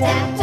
that